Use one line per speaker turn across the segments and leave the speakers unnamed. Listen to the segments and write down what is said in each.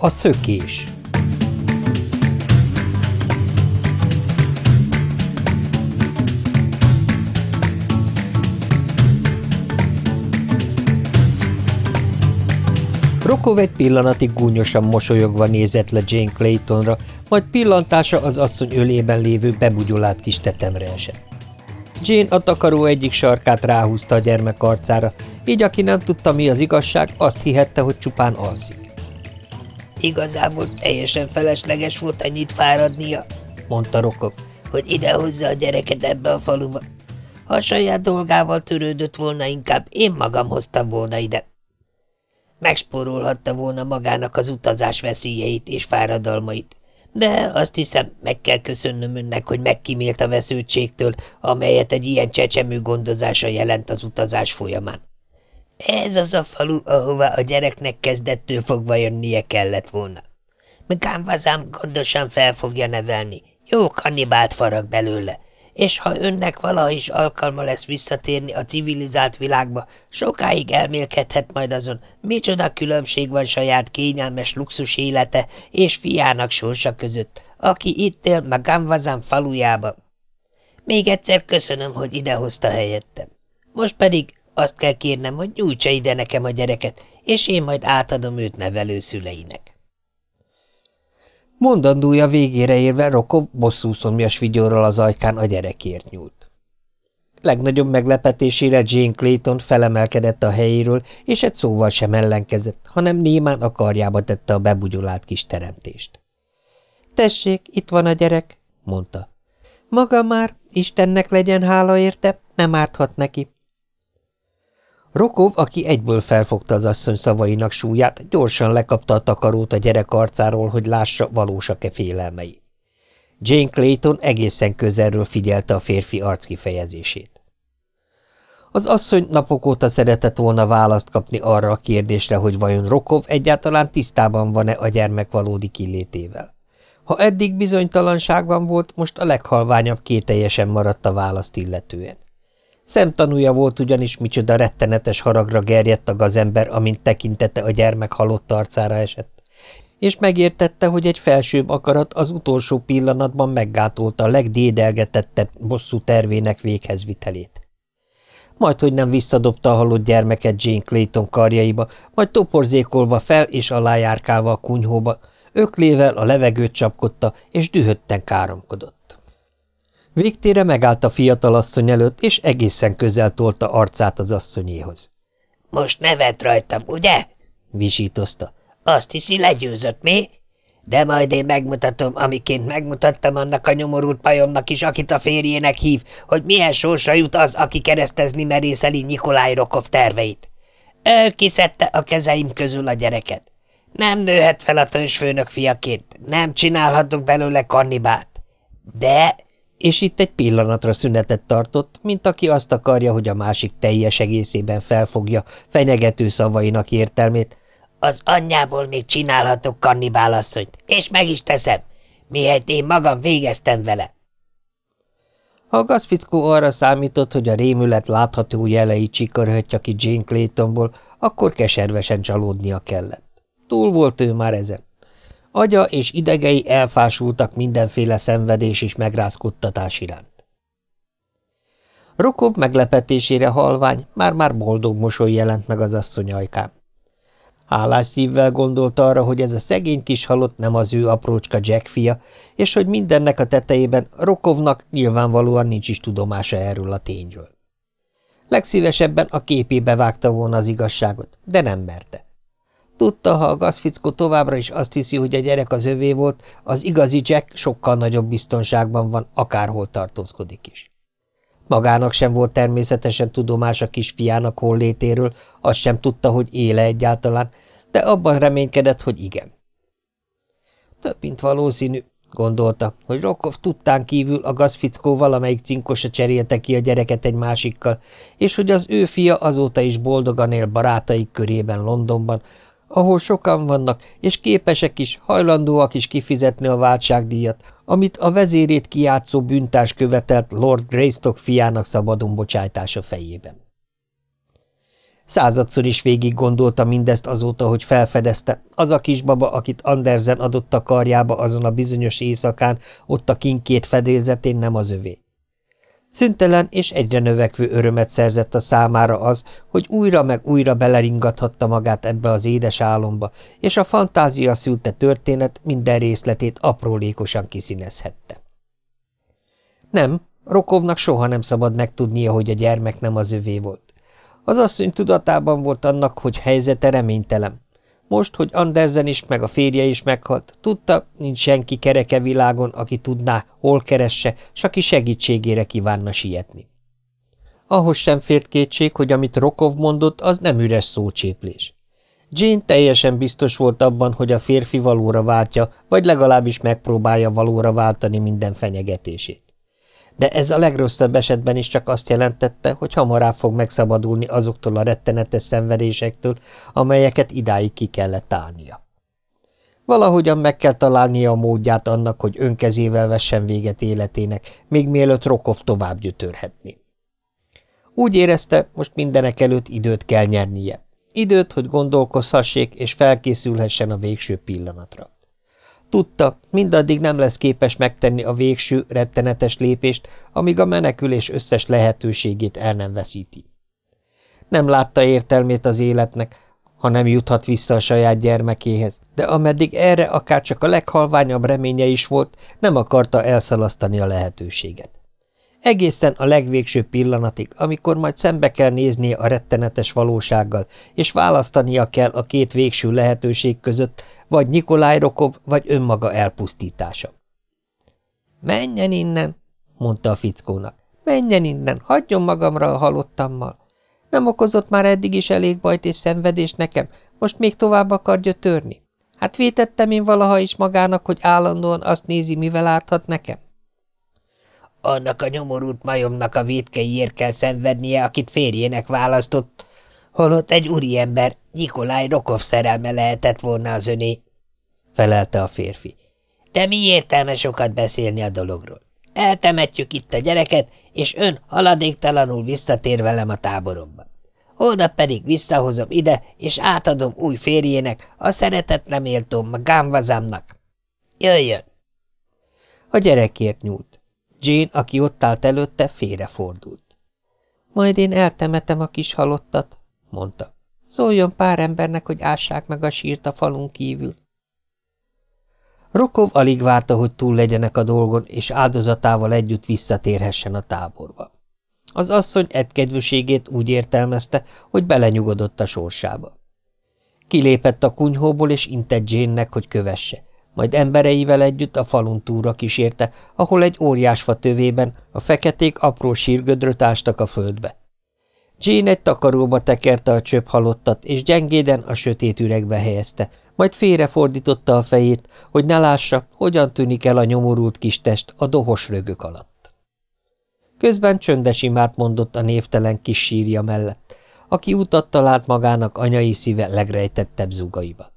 A szökés Rokov egy pillanatig gúnyosan mosolyogva nézett le Jane Claytonra, majd pillantása az asszony ölében lévő bebugyolált kis tetemre esett. Jane a takaró egyik sarkát ráhúzta a gyermek arcára, így aki nem tudta, mi az igazság, azt hihette, hogy csupán alszik.
Igazából teljesen felesleges volt ennyit fáradnia, mondta Rokov, hogy idehozza a gyereket ebbe a faluba. Ha a saját dolgával törődött volna, inkább én magam hoztam volna ide. Megspórolhatta volna magának az utazás veszélyeit és fáradalmait, de azt hiszem, meg kell köszönnöm önnek, hogy megkímélt a veszültségtől, amelyet egy ilyen csecsemő gondozása jelent az utazás folyamán. Ez az a falu, ahová a gyereknek kezdettől fogva jönnie kellett volna. Mekánvazám gondosan fel fogja nevelni, jó kannibált farag belőle, és ha önnek valaha is alkalma lesz visszatérni a civilizált világba, sokáig elmélkedhet majd azon, micsoda különbség van saját kényelmes luxus élete és fiának sorsa között, aki itt él Magamvazan falujában. Még egyszer köszönöm, hogy idehozta helyettem. Most pedig azt kell kérnem, hogy nyújtsa ide nekem a gyereket, és én majd átadom őt nevelő szüleinek.
Mondandója végére érve Rokov bosszúszomjas vigyorral az ajkán a gyerekért nyúlt. Legnagyobb meglepetésére Jane Clayton felemelkedett a helyéről, és egy szóval sem ellenkezett, hanem némán a karjába tette a bebugyolált kis teremtést. – Tessék, itt van a gyerek – mondta. – Maga már, Istennek legyen hála érte, nem árthat neki. Rokov, aki egyből felfogta az asszony szavainak súlyát, gyorsan lekapta a takarót a gyerek arcáról, hogy lássa, valósak-e félelmei. Jane Clayton egészen közelről figyelte a férfi arckifejezését. Az asszony napok óta szeretett volna választ kapni arra a kérdésre, hogy vajon Rokov egyáltalán tisztában van-e a gyermek valódi killétével. Ha eddig bizonytalanságban volt, most a leghalványabb kételjesen maradt a választ illetően. Szemtanúja volt ugyanis, micsoda rettenetes haragra gerjedt a gazember, amint tekintete a gyermek halott arcára esett, és megértette, hogy egy felsőbb akarat az utolsó pillanatban meggátolta a legdédelgetettebb bosszú tervének véghezvitelét. Majd, hogy nem visszadobta a halott gyermeket Jane Clayton karjaiba, majd toporzékolva fel és alájárkálva a kunyhóba, öklével a levegőt csapkodta, és dühötten káromkodott. Végtére megállt a fiatalasszony előtt, és egészen közel tolta arcát az asszonyéhoz.
– Most nevet rajtam, ugye? – visítozta. – Azt hiszi, legyőzött, mi? De majd én megmutatom, amiként megmutattam annak a nyomorult pajomnak is, akit a férjének hív, hogy milyen sorsa jut az, aki keresztezni merészeli Nikolaj Rokov terveit. Ő kiszedte a kezeim közül a gyereket. Nem nőhet fel a törzsfőnök fiaként, nem csinálhatunk belőle kannibát. De
és itt egy pillanatra szünetet tartott, mint aki azt akarja, hogy a másik teljes egészében felfogja fenyegető szavainak értelmét.
Az anyjából még csinálhatok kannibálasszonyt, és meg is teszem, mihelyt én magam végeztem vele.
A gazfickó arra számított, hogy a rémület látható jelei csikarhatja ki Jane Claytonból, akkor keservesen csalódnia kellett. Túl volt ő már ezen. Agya és idegei elfásultak mindenféle szenvedés és megrázkodtatás iránt. Rokov meglepetésére halvány, már-már boldog mosoly jelent meg az asszony ajkán. Hálás szívvel gondolta arra, hogy ez a szegény kis halott nem az ő aprócska Jack fia, és hogy mindennek a tetejében Rokovnak nyilvánvalóan nincs is tudomása erről a tényről. Legszívesebben a képébe vágta volna az igazságot, de nem merte. Tudta, ha a gazfickó továbbra is azt hiszi, hogy a gyerek az övé volt, az igazi Jack sokkal nagyobb biztonságban van, akárhol tartózkodik is. Magának sem volt természetesen tudomás a kisfiának hollétéről, azt sem tudta, hogy éle egyáltalán, de abban reménykedett, hogy igen. Több mint valószínű, gondolta, hogy Rokov tudtán kívül a gazfickó valamelyik cinkosa cserélte ki a gyereket egy másikkal, és hogy az ő fia azóta is boldogan él barátaik körében Londonban, ahol sokan vannak, és képesek is, hajlandóak is kifizetni a váltságdíjat, amit a vezérét kiátszó bűntás követelt Lord Greystock fiának szabadon bocsájtása fejében. Századszor is végig gondolta mindezt azóta, hogy felfedezte. Az a kisbaba, akit Andersen adott a karjába azon a bizonyos éjszakán, ott a kinkét fedélzetén nem az övé. Szüntelen és egyre növekvő örömet szerzett a számára az, hogy újra meg újra beleringathatta magát ebbe az édes álomba, és a fantázia szülte történet minden részletét aprólékosan kiszínezhette. Nem, Rokovnak soha nem szabad megtudnia, hogy a gyermek nem az övé volt. Az asszony tudatában volt annak, hogy helyzete reménytelen. Most, hogy Andersen is, meg a férje is meghalt, tudta, nincs senki kereke világon, aki tudná, hol keresse, s aki segítségére kívánna sietni. Ahhoz sem fért kétség, hogy amit Rokov mondott, az nem üres szócséplés. Jane teljesen biztos volt abban, hogy a férfi valóra váltja, vagy legalábbis megpróbálja valóra váltani minden fenyegetését de ez a legrosszabb esetben is csak azt jelentette, hogy hamarabb fog megszabadulni azoktól a rettenetes szenvedésektől, amelyeket idáig ki kellett állnia. Valahogyan meg kell találnia a módját annak, hogy önkezével vessen véget életének, még mielőtt Rokov tovább gyötörhetni. Úgy érezte, most mindenek előtt időt kell nyernie. Időt, hogy gondolkozhassék és felkészülhessen a végső pillanatra. Tudta, mindaddig nem lesz képes megtenni a végső, rettenetes lépést, amíg a menekülés összes lehetőségét el nem veszíti. Nem látta értelmét az életnek, ha nem juthat vissza a saját gyermekéhez, de ameddig erre akár csak a leghalványabb reménye is volt, nem akarta elszalasztani a lehetőséget. Egészen a legvégső pillanatig, amikor majd szembe kell néznie a rettenetes valósággal, és választania kell a két végső lehetőség között, vagy Nikolaj Rokov, vagy önmaga elpusztítása. – Menjen innen! – mondta a fickónak. – Menjen innen, hagyjon magamra a halottammal. Nem okozott már eddig is elég bajt és szenvedést nekem, most még tovább akarja törni? Hát vétettem én valaha is magának, hogy állandóan azt nézi, mivel árthat nekem?
Annak a nyomorult majomnak a vétkeiért kell szenvednie, akit férjének választott, holott egy úriember, Nikolaj Rokov szerelme lehetett volna az öné, felelte a férfi. De mi értelme sokat beszélni a dologról? Eltemetjük itt a gyereket, és ön haladéktalanul visszatér velem a táboromba. Holnap pedig visszahozom ide, és átadom új férjének, a szeretetre méltóm Gámvazámnak. Jöjjön!
A gyerekért nyúlt. Jane, aki ott állt előtte, félrefordult. Majd én eltemetem a kis halottat, mondta. Szóljon pár embernek, hogy ássák meg a sírt a falun kívül. Rokov alig várta, hogy túl legyenek a dolgon, és áldozatával együtt visszatérhessen a táborba. Az asszony edkedvűségét úgy értelmezte, hogy belenyugodott a sorsába. Kilépett a kunyhóból, és intett Jane-nek, hogy kövesse majd embereivel együtt a falun túra kísérte, ahol egy óriásfa tövében a feketék apró sírgödröt ástak a földbe. Jean egy takaróba tekerte a csöp halottat, és gyengéden a sötét üregbe helyezte, majd félrefordította a fejét, hogy ne lássa, hogyan tűnik el a nyomorult kis test a dohos rögök alatt. Közben csöndes imát mondott a névtelen kis sírja mellett, aki utat talált magának anyai szíve legrejtettebb zugaiba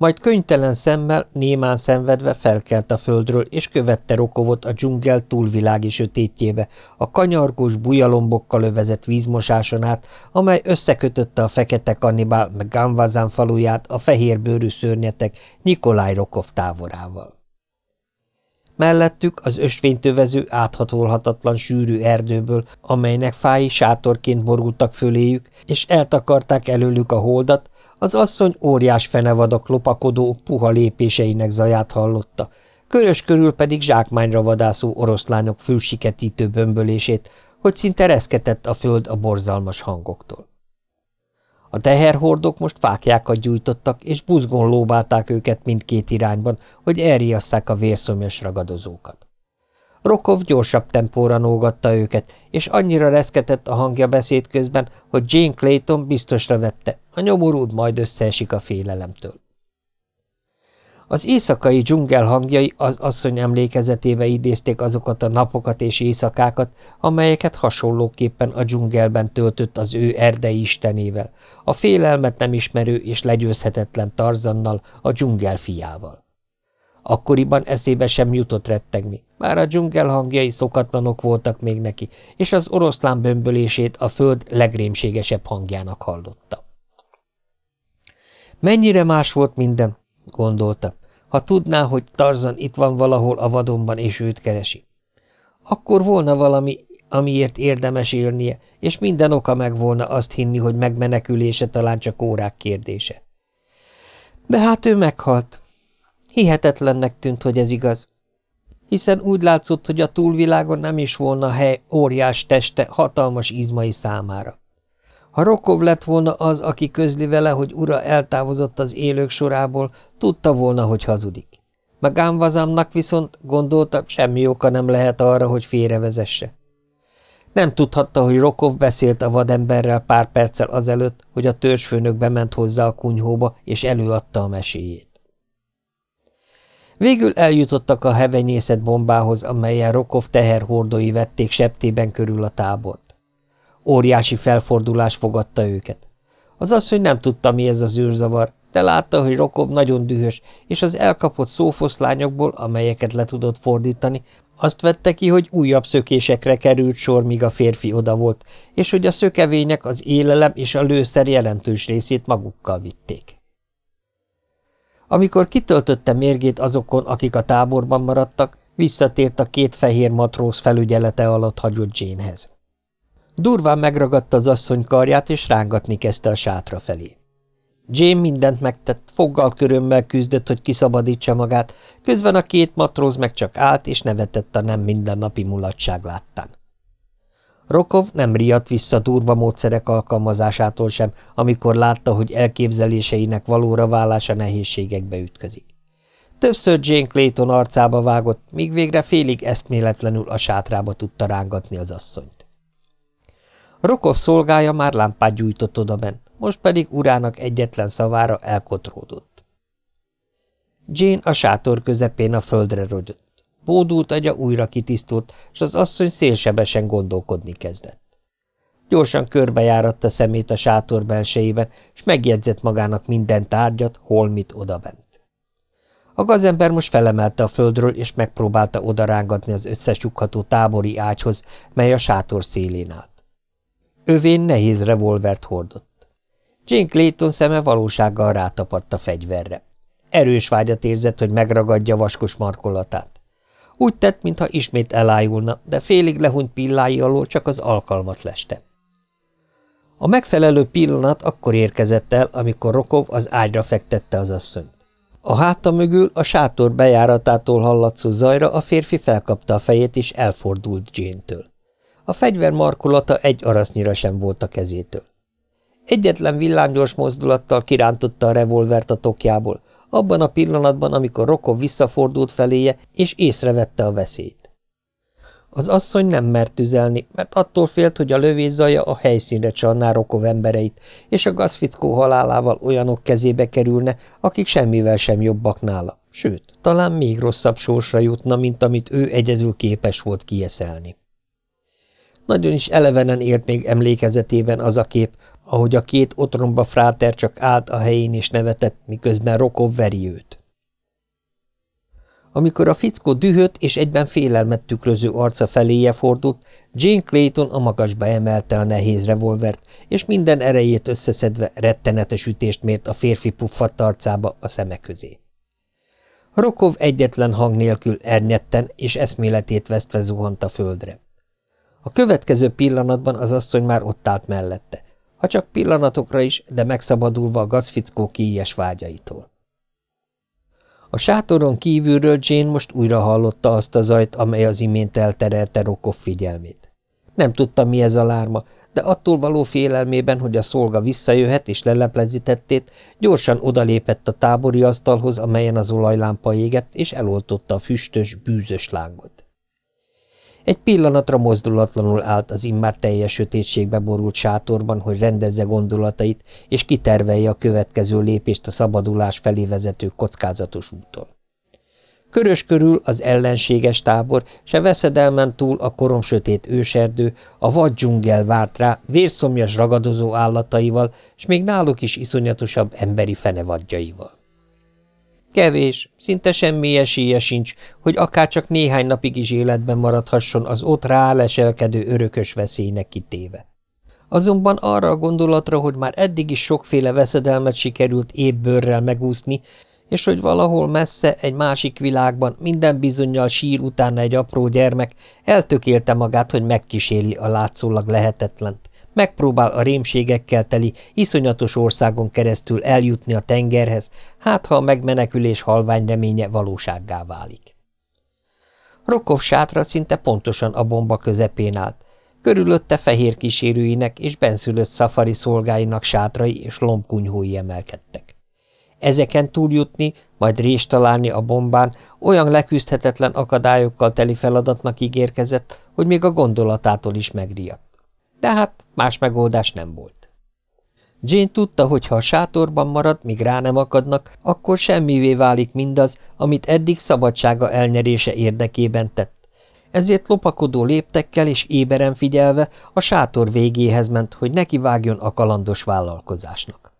majd könytelen szemmel, némán szenvedve felkelt a földről, és követte Rokovot a dzsungel túlvilági sötétjébe, a kanyargós bujalombokkal övezett vízmosáson át, amely összekötötte a fekete kannibál meg Gamvazán faluját a fehérbőrű szörnyetek Nikolaj Rokov távorával. Mellettük az ösvénytövező áthatolhatatlan sűrű erdőből, amelynek fái sátorként borultak föléjük, és eltakarták előlük a holdat, az asszony óriás fenevadak lopakodó, puha lépéseinek zaját hallotta, körös körül pedig zsákmányra vadászó oroszlányok fülsiketítő bömbölését, hogy szinte reszketett a föld a borzalmas hangoktól. A teherhordok most fákjákat gyújtottak, és buzgón lóbálták őket mindkét irányban, hogy elriasszák a vérszomjas ragadozókat. Rokov gyorsabb tempóra nógatta őket, és annyira reszketett a hangja beszéd közben, hogy Jane Clayton biztosra vette, a nyomorult majd összeesik a félelemtől. Az éjszakai dzsungel hangjai az asszony emlékezetébe idézték azokat a napokat és éjszakákat, amelyeket hasonlóképpen a dzsungelben töltött az ő erdei istenével, a félelmet nem ismerő és legyőzhetetlen Tarzannal, a dzsungel fiával. Akkoriban eszébe sem jutott rettegni, bár a dzsungel hangjai szokatlanok voltak még neki, és az oroszlán bömbölését a föld legrémségesebb hangjának hallotta. Mennyire más volt minden, gondolta, ha tudná, hogy Tarzan itt van valahol a vadonban, és őt keresi. Akkor volna valami, amiért érdemes élnie, és minden oka meg volna azt hinni, hogy megmenekülése talán csak órák kérdése. De hát ő meghalt. Hihetetlennek tűnt, hogy ez igaz. Hiszen úgy látszott, hogy a túlvilágon nem is volna hely óriás teste hatalmas izmai számára. Ha Rokov lett volna az, aki közli vele, hogy ura eltávozott az élők sorából, tudta volna, hogy hazudik. Magánvazamnak viszont, gondolta, semmi oka nem lehet arra, hogy félrevezesse. Nem tudhatta, hogy Rokov beszélt a vademberrel pár perccel azelőtt, hogy a törzsfőnök bement hozzá a kunyhóba, és előadta a meséjét. Végül eljutottak a hevenyészet bombához, amelyen Rokov teherhordói vették septében körül a tábort. Óriási felfordulás fogadta őket. Az az, nem tudta, mi ez az űrzavar, de látta, hogy Rokov nagyon dühös, és az elkapott szófoszlányokból, amelyeket le tudott fordítani, azt vette ki, hogy újabb szökésekre került sor, míg a férfi oda volt, és hogy a szökevények az élelem és a lőszer jelentős részét magukkal vitték. Amikor kitöltötte mérgét azokon, akik a táborban maradtak, visszatért a két fehér matróz felügyelete alatt hagyott Janehez. Durván megragadta az asszony karját, és rángatni kezdte a sátra felé. Jane mindent megtett, foggal körömmel küzdött, hogy kiszabadítsa magát, közben a két matróz meg csak állt és nevetett a nem mindennapi mulatság láttán. Rokov nem riadt vissza durva módszerek alkalmazásától sem, amikor látta, hogy elképzeléseinek valóra válása nehézségekbe ütközik. Többször Jane Clayton arcába vágott, míg végre félig eszméletlenül a sátrába tudta rángatni az asszonyt. Rokov szolgája már lámpát gyújtott oda bent, most pedig urának egyetlen szavára elkotródott. Jane a sátor közepén a földre rogyott. Bódult agya újra kitisztult, és az asszony szélsebesen gondolkodni kezdett. Gyorsan körbejáratta szemét a sátor belsejében, és megjegyzett magának minden tárgyat, holmit odabent. A gazember most felemelte a földről, és megpróbálta odarángatni az összesukható tábori ágyhoz, mely a sátor szélén állt. Övén nehéz revolvert hordott. Jane Clayton szeme valósággal rátapadt a fegyverre. Erős vágyat érzett, hogy megragadja vaskos markolatát. Úgy tett, mintha ismét elájulna, de félig lehunyt pillái alól csak az alkalmat leste. A megfelelő pillanat akkor érkezett el, amikor Rokov az ágyra fektette az asszonyt. A háta mögül a sátor bejáratától hallatszó zajra a férfi felkapta a fejét és elfordult Jane-től. A fegyver markolata egy arasznyira sem volt a kezétől. Egyetlen villámgyors mozdulattal kirántotta a revolvert a tokjából, abban a pillanatban, amikor Rokov visszafordult feléje, és észrevette a veszélyt. Az asszony nem mert tüzelni, mert attól félt, hogy a lövés zaja a helyszínre csalná Rokov embereit, és a gazfickó halálával olyanok kezébe kerülne, akik semmivel sem jobbak nála, sőt, talán még rosszabb sorsra jutna, mint amit ő egyedül képes volt kieszelni. Nagyon is elevenen élt még emlékezetében az a kép, ahogy a két otromba fráter csak állt a helyén és nevetett, miközben Rokov veri őt. Amikor a fickó dühött és egyben félelmet tükröző arca feléje fordult, Jane Clayton a magasba emelte a nehéz revolvert, és minden erejét összeszedve rettenetes ütést mért a férfi puffadt arcába a szeme közé. Rokov egyetlen hang nélkül ernyetten és eszméletét vesztve zuhant a földre. A következő pillanatban az asszony már ott állt mellette, ha csak pillanatokra is, de megszabadulva a gazfickó kiíjes vágyaitól. A sátoron kívülről Jane most újra hallotta azt a zajt, amely az imént elterelte Rokov figyelmét. Nem tudta, mi ez a lárma, de attól való félelmében, hogy a szolga visszajöhet és leleplezítettét, gyorsan odalépett a tábori asztalhoz, amelyen az olajlámpa égett, és eloltotta a füstös, bűzös lángot. Egy pillanatra mozdulatlanul állt az immár teljes sötétségbe borult sátorban, hogy rendezze gondolatait, és kitervelje a következő lépést a szabadulás felé vezető kockázatos úton. Körös körül az ellenséges tábor, se veszedelmen túl a korom sötét őserdő, a vad dzsungel várt rá vérszomjas ragadozó állataival, s még náluk is iszonyatosabb emberi fenevadjaival. Kevés, szinte semmi esélye sincs, hogy akár csak néhány napig is életben maradhasson az ott ráleselkedő örökös veszélynek kitéve. Azonban arra a gondolatra, hogy már eddig is sokféle veszedelmet sikerült épp bőrrel megúszni, és hogy valahol messze egy másik világban minden bizonyal sír utána egy apró gyermek, eltökélte magát, hogy megkísérli a látszólag lehetetlent. Megpróbál a rémségekkel teli, iszonyatos országon keresztül eljutni a tengerhez, hát ha a megmenekülés halvány reménye valósággá válik. Rokov sátra szinte pontosan a bomba közepén állt, körülötte fehér kísérőinek és benszülött szafari szolgáinak sátrai és lombkunyhói emelkedtek. Ezeken túljutni, majd rést találni a bombán olyan leküzdhetetlen akadályokkal teli feladatnak ígérkezett, hogy még a gondolatától is megriadt. De hát más megoldás nem volt. Jane tudta, hogy ha a sátorban marad, míg rá nem akadnak, akkor semmivé válik mindaz, amit eddig szabadsága elnyerése érdekében tett. Ezért lopakodó léptekkel és éberen figyelve a sátor végéhez ment, hogy nekivágjon a kalandos vállalkozásnak.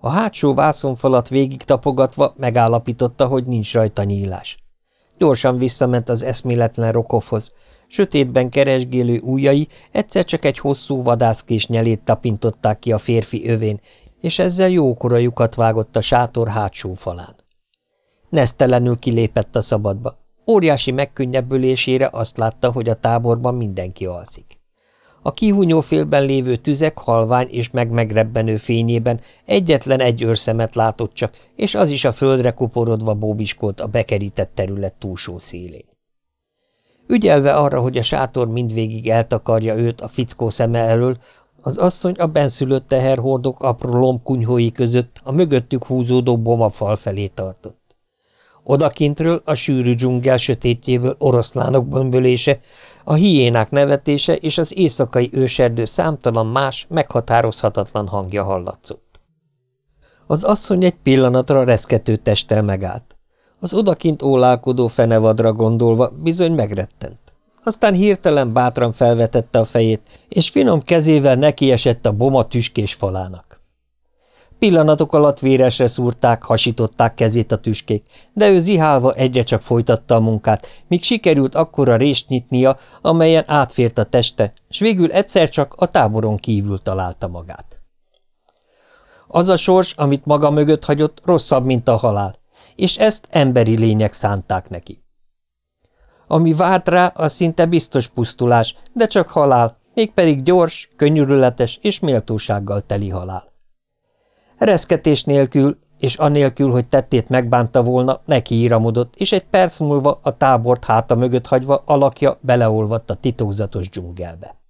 A hátsó vászonfalat végig tapogatva megállapította, hogy nincs rajta nyílás. Gyorsan visszament az eszméletlen Rokovhoz. Sötétben keresgélő ujjai egyszer csak egy hosszú vadászkés nyelét tapintották ki a férfi övén, és ezzel jókora lyukat vágott a sátor hátsó falán. Nesztelenül kilépett a szabadba. Óriási megkönnyebbülésére azt látta, hogy a táborban mindenki alszik. A kihúnyó félben lévő tüzek halvány és megmegrebbenő fényében egyetlen egy őrszemet látott csak, és az is a földre kuporodva bóbiskolt a bekerített terület túlsó szélén. Ügyelve arra, hogy a sátor mindvégig eltakarja őt a fickó szeme elől, az asszony a benszülött teherhordok apró lombkunyhói között a mögöttük húzódó bomafal felé tartott. Odakintről a sűrű dzsungel sötétjéből oroszlánok bömbölése, a hiénák nevetése és az éjszakai őserdő számtalan más, meghatározhatatlan hangja hallatszott. Az asszony egy pillanatra reszkető testtel megállt. Az odakint ólálkodó fenevadra gondolva bizony megrettent. Aztán hirtelen bátran felvetette a fejét, és finom kezével nekiesett a boma tüskés falának. Pillanatok alatt véresre szúrták, hasították kezét a tüskék, de ő zihálva egyre csak folytatta a munkát, míg sikerült akkora rést nyitnia, amelyen átfért a teste, s végül egyszer csak a táboron kívül találta magát. Az a sors, amit maga mögött hagyott, rosszabb, mint a halál, és ezt emberi lények szánták neki. Ami várt rá, az szinte biztos pusztulás, de csak halál, mégpedig gyors, könnyűrületes és méltósággal teli halál. Reszketés nélkül, és anélkül, hogy tettét megbánta volna, neki íramodott, és egy perc múlva a tábort háta mögött hagyva alakja beleolvadt a titokzatos dzsungelbe.